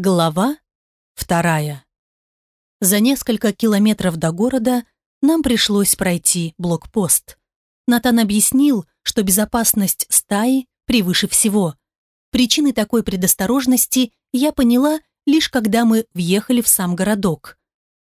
Глава вторая. За несколько километров до города нам пришлось пройти блокпост. Натан объяснил, что безопасность стаи превыше всего. Причины такой предосторожности я поняла лишь когда мы въехали в сам городок.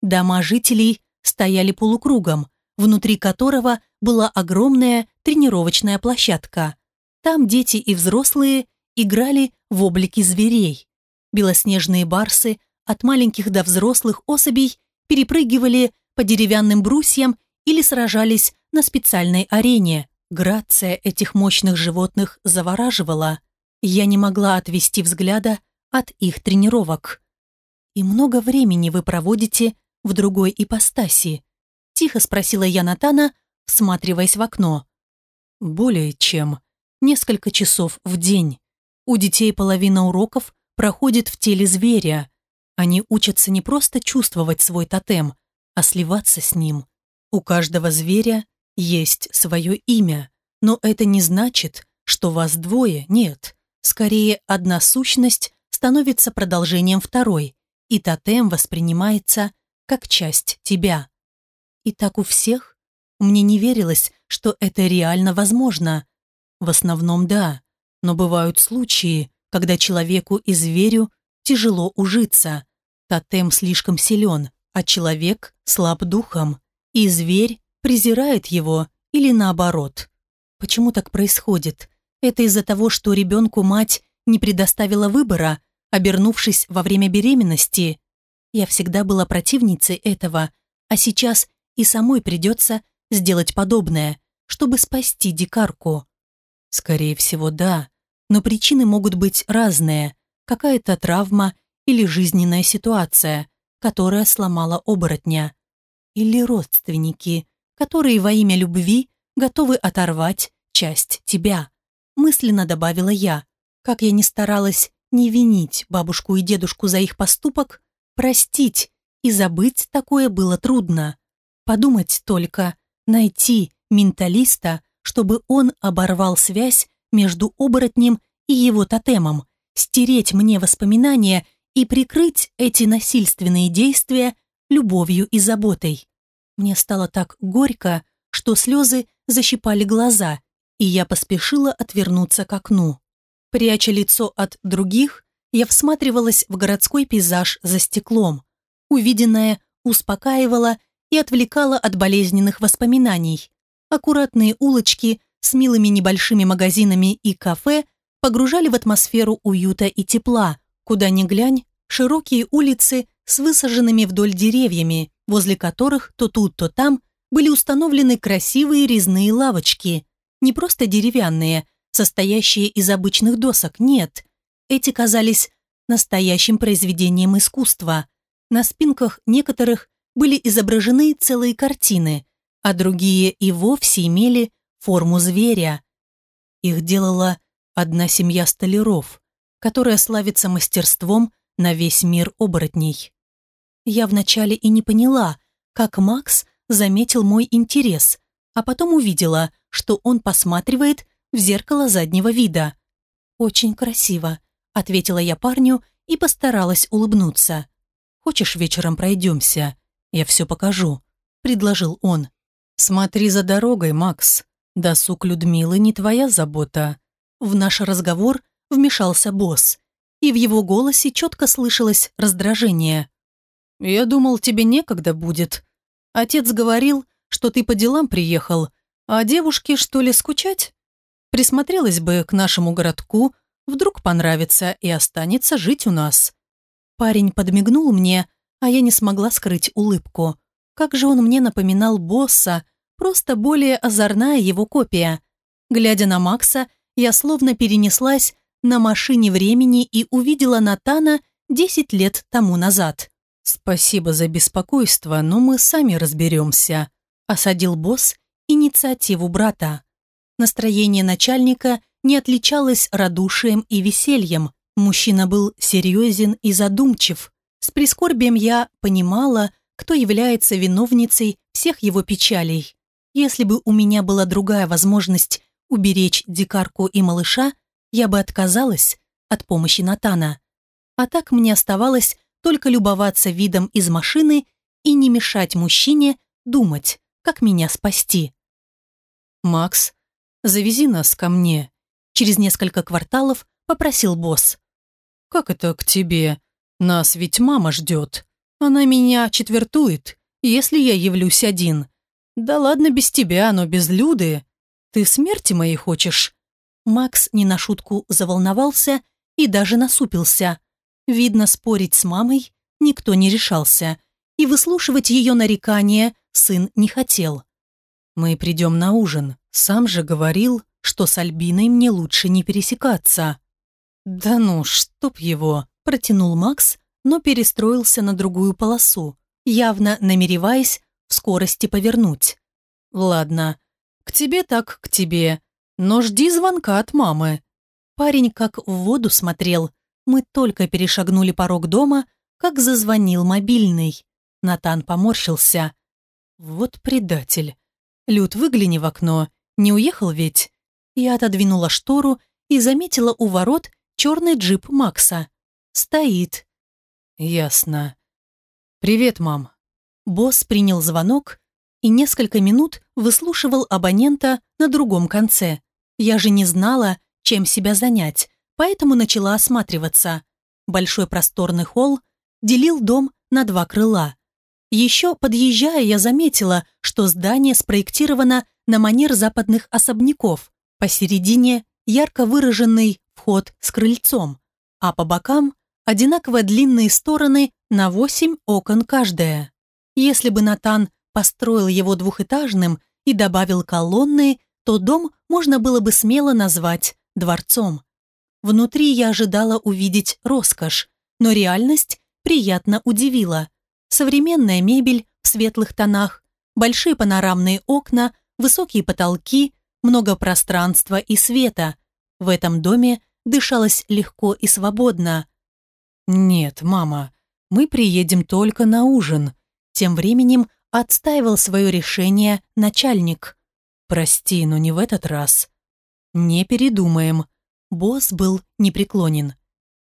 Дома жителей стояли полукругом, внутри которого была огромная тренировочная площадка. Там дети и взрослые играли в облики зверей Белоснежные барсы от маленьких до взрослых особей перепрыгивали по деревянным брусьям или сражались на специальной арене. Грация этих мощных животных завораживала. Я не могла отвести взгляда от их тренировок. «И много времени вы проводите в другой ипостаси?» Тихо спросила я Натана, всматриваясь в окно. «Более чем. Несколько часов в день. У детей половина уроков проходит в теле зверя. Они учатся не просто чувствовать свой тотем, а сливаться с ним. У каждого зверя есть свое имя, но это не значит, что вас двое нет. Скорее, одна сущность становится продолжением второй, и тотем воспринимается как часть тебя. И так у всех? Мне не верилось, что это реально возможно. В основном да, но бывают случаи, когда человеку и зверю тяжело ужиться. Тотем слишком силен, а человек слаб духом, и зверь презирает его или наоборот. Почему так происходит? Это из-за того, что ребенку мать не предоставила выбора, обернувшись во время беременности. Я всегда была противницей этого, а сейчас и самой придется сделать подобное, чтобы спасти дикарку. Скорее всего, да но причины могут быть разные. Какая-то травма или жизненная ситуация, которая сломала оборотня. Или родственники, которые во имя любви готовы оторвать часть тебя. Мысленно добавила я. Как я не старалась не винить бабушку и дедушку за их поступок, простить и забыть такое было трудно. Подумать только, найти менталиста, чтобы он оборвал связь между оборотнем и его тотемом, стереть мне воспоминания и прикрыть эти насильственные действия любовью и заботой. Мне стало так горько, что слезы защипали глаза, и я поспешила отвернуться к окну. Пряча лицо от других, я всматривалась в городской пейзаж за стеклом. Увиденное успокаивало и отвлекало от болезненных воспоминаний. Аккуратные улочки с милыми небольшими магазинами и кафе погружали в атмосферу уюта и тепла, куда ни глянь, широкие улицы с высаженными вдоль деревьями, возле которых то тут, то там были установлены красивые резные лавочки, не просто деревянные, состоящие из обычных досок, нет. Эти казались настоящим произведением искусства. На спинках некоторых были изображены целые картины, а другие и вовсе имели форму зверя. Их делала одна семья столяров, которая славится мастерством на весь мир оборотней. Я вначале и не поняла, как Макс заметил мой интерес, а потом увидела, что он посматривает в зеркало заднего вида. «Очень красиво», — ответила я парню и постаралась улыбнуться. «Хочешь, вечером пройдемся? Я все покажу», — предложил он. «Смотри за дорогой, Макс», Досуг Людмилы не твоя забота. В наш разговор вмешался босс, и в его голосе четко слышалось раздражение. «Я думал, тебе некогда будет. Отец говорил, что ты по делам приехал, а девушке, что ли, скучать? Присмотрелась бы к нашему городку, вдруг понравится и останется жить у нас». Парень подмигнул мне, а я не смогла скрыть улыбку. Как же он мне напоминал босса, просто более озорная его копия. Глядя на Макса, я словно перенеслась на машине времени и увидела Натана 10 лет тому назад. «Спасибо за беспокойство, но мы сами разберемся», осадил босс инициативу брата. Настроение начальника не отличалось радушием и весельем. Мужчина был серьезен и задумчив. С прискорбием я понимала, кто является виновницей всех его печалей. Если бы у меня была другая возможность уберечь дикарку и малыша, я бы отказалась от помощи Натана. А так мне оставалось только любоваться видом из машины и не мешать мужчине думать, как меня спасти. «Макс, завези нас ко мне», — через несколько кварталов попросил босс. «Как это к тебе? Нас ведь мама ждет. Она меня четвертует, если я явлюсь один. Да ладно без тебя, но без Люды. Ты смерти моей хочешь?» Макс не на шутку заволновался и даже насупился. Видно, спорить с мамой никто не решался, и выслушивать ее нарекания сын не хотел. «Мы придем на ужин. Сам же говорил, что с Альбиной мне лучше не пересекаться». «Да ну, чтоб его!» – протянул Макс, но перестроился на другую полосу, явно намереваясь скорости повернуть. «Ладно, к тебе так к тебе, но жди звонка от мамы». Парень как в воду смотрел. Мы только перешагнули порог дома, как зазвонил мобильный. Натан поморщился. «Вот предатель. Люд, выгляни в окно. Не уехал ведь?» Я отодвинула штору и заметила у ворот черный джип Макса. Стоит. Ясно. Привет, мам. Босс принял звонок и несколько минут выслушивал абонента на другом конце. Я же не знала, чем себя занять, поэтому начала осматриваться. Большой просторный холл делил дом на два крыла. Еще подъезжая, я заметила, что здание спроектировано на манер западных особняков. Посередине ярко выраженный вход с крыльцом, а по бокам одинаково длинные стороны на восемь окон каждая. Если бы Натан построил его двухэтажным и добавил колонны, то дом можно было бы смело назвать дворцом. Внутри я ожидала увидеть роскошь, но реальность приятно удивила. Современная мебель в светлых тонах, большие панорамные окна, высокие потолки, много пространства и света. В этом доме дышалось легко и свободно. «Нет, мама, мы приедем только на ужин», тем временем отстаивал свое решение начальник. «Прости, но не в этот раз». «Не передумаем». Босс был непреклонен.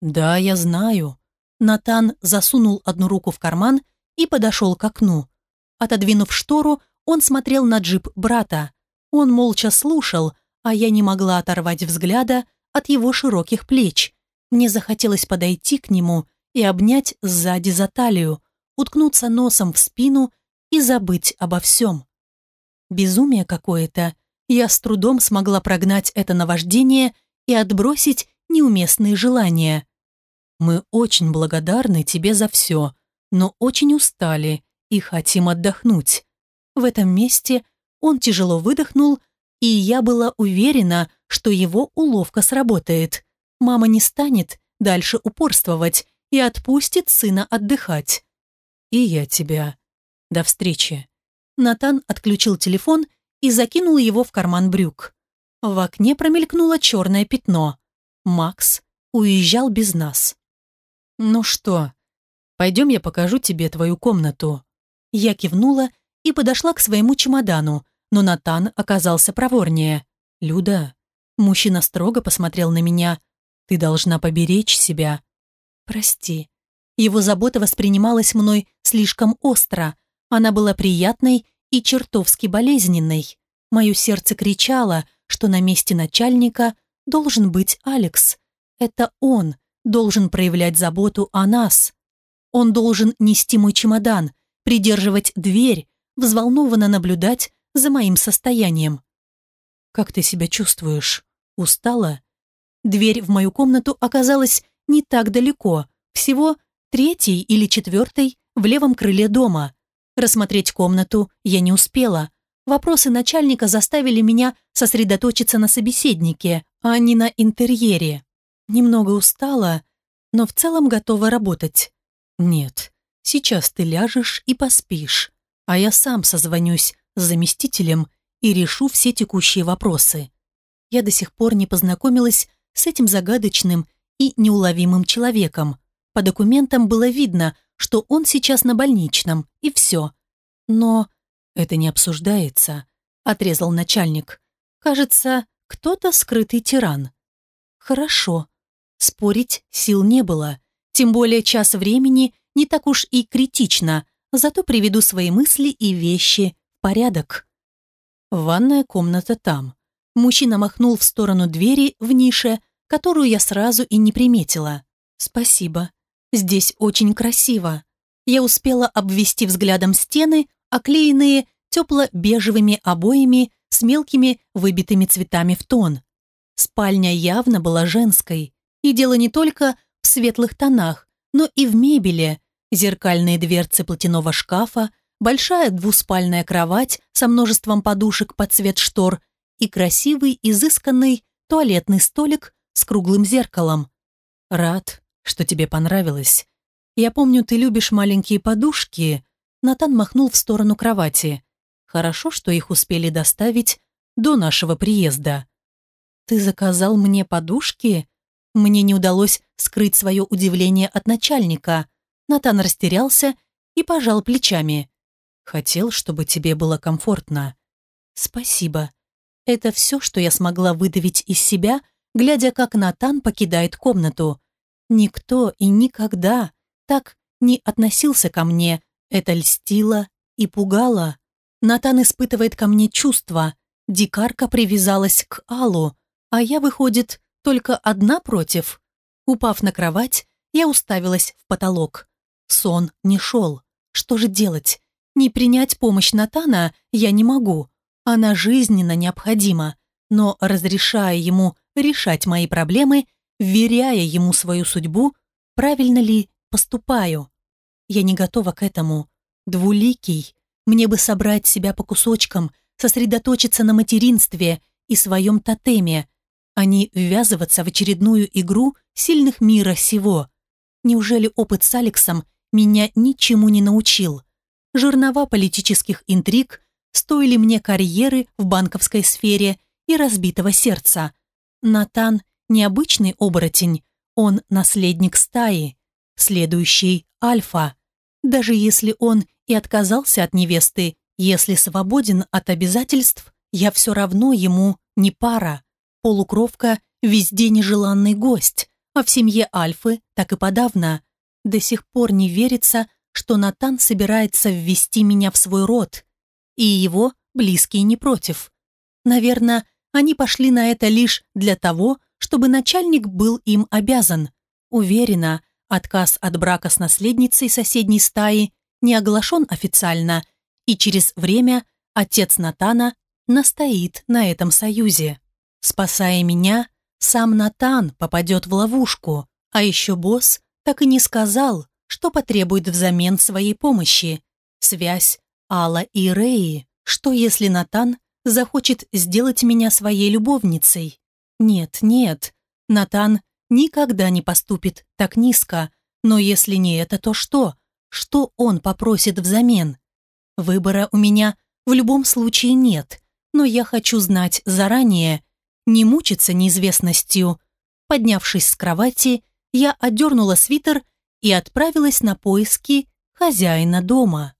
«Да, я знаю». Натан засунул одну руку в карман и подошел к окну. Отодвинув штору, он смотрел на джип брата. Он молча слушал, а я не могла оторвать взгляда от его широких плеч. Мне захотелось подойти к нему и обнять сзади за талию, уткнуться носом в спину и забыть обо всем. Безумие какое-то. Я с трудом смогла прогнать это наваждение и отбросить неуместные желания. Мы очень благодарны тебе за все, но очень устали и хотим отдохнуть. В этом месте он тяжело выдохнул, и я была уверена, что его уловка сработает. Мама не станет дальше упорствовать и отпустит сына отдыхать. И я тебя. До встречи. Натан отключил телефон и закинул его в карман брюк. В окне промелькнуло черное пятно. Макс уезжал без нас. «Ну что, пойдем я покажу тебе твою комнату». Я кивнула и подошла к своему чемодану, но Натан оказался проворнее. «Люда». Мужчина строго посмотрел на меня. «Ты должна поберечь себя». «Прости». Его забота воспринималась мной слишком остро. Она была приятной и чертовски болезненной. Мое сердце кричало, что на месте начальника должен быть Алекс. Это он должен проявлять заботу о нас. Он должен нести мой чемодан, придерживать дверь, взволнованно наблюдать за моим состоянием. «Как ты себя чувствуешь? Устала?» Дверь в мою комнату оказалась не так далеко, всего третий или четвертый в левом крыле дома. Рассмотреть комнату я не успела. Вопросы начальника заставили меня сосредоточиться на собеседнике, а не на интерьере. Немного устала, но в целом готова работать. Нет, сейчас ты ляжешь и поспишь, а я сам созвонюсь с заместителем и решу все текущие вопросы. Я до сих пор не познакомилась с этим загадочным и неуловимым человеком. По документам было видно, что он сейчас на больничном, и все. Но это не обсуждается, отрезал начальник. Кажется, кто-то скрытый тиран. Хорошо. Спорить сил не было. Тем более час времени не так уж и критично, зато приведу свои мысли и вещи в порядок. Ванная комната там. Мужчина махнул в сторону двери в нише, которую я сразу и не приметила. Спасибо. Здесь очень красиво. Я успела обвести взглядом стены, оклеенные тепло-бежевыми обоями с мелкими выбитыми цветами в тон. Спальня явно была женской, и дело не только в светлых тонах, но и в мебели, зеркальные дверцы платяного шкафа, большая двуспальная кровать со множеством подушек под цвет штор и красивый, изысканный туалетный столик с круглым зеркалом. Рад, что тебе понравилось. Я помню, ты любишь маленькие подушки. Натан махнул в сторону кровати. Хорошо, что их успели доставить до нашего приезда. Ты заказал мне подушки? Мне не удалось скрыть свое удивление от начальника. Натан растерялся и пожал плечами. Хотел, чтобы тебе было комфортно. Спасибо. Это все, что я смогла выдавить из себя, глядя, как Натан покидает комнату. Никто и никогда так не относился ко мне. Это льстило и пугало. Натан испытывает ко мне чувства. Дикарка привязалась к Аллу, а я, выходит, только одна против. Упав на кровать, я уставилась в потолок. Сон не шел. Что же делать? Не принять помощь Натана я не могу. Она жизненно необходима. Но разрешая ему решать мои проблемы, вверяя ему свою судьбу, правильно ли поступаю? Я не готова к этому. Двуликий. Мне бы собрать себя по кусочкам, сосредоточиться на материнстве и своем тотеме, а не ввязываться в очередную игру сильных мира сего. Неужели опыт с Алексом меня ничему не научил? Жернова политических интриг стоили мне карьеры в банковской сфере и разбитого сердца. Натан – необычный оборотень, он наследник стаи, следующий альфа. Даже если он и отказался от невесты, если свободен от обязательств, я все равно ему не пара. Полукровка – везде нежеланный гость, а в семье Альфы так и подавно. До сих пор не верится, что Натан собирается ввести меня в свой род, и его близкие не против. Наверное, они пошли на это лишь для того, чтобы начальник был им обязан. Уверена, отказ от брака с наследницей соседней стаи не оглашен официально, и через время отец Натана настоит на этом союзе. Спасая меня, сам Натан попадет в ловушку, а еще босс так и не сказал, что потребует взамен своей помощи. Связь Алла и Реи. Что если Натан захочет сделать меня своей любовницей? Нет, нет, Натан никогда не поступит так низко, но если не это, то что? Что он попросит взамен? Выбора у меня в любом случае нет, но я хочу знать заранее, не мучиться неизвестностью. Поднявшись с кровати, я одернула свитер и отправилась на поиски хозяина дома.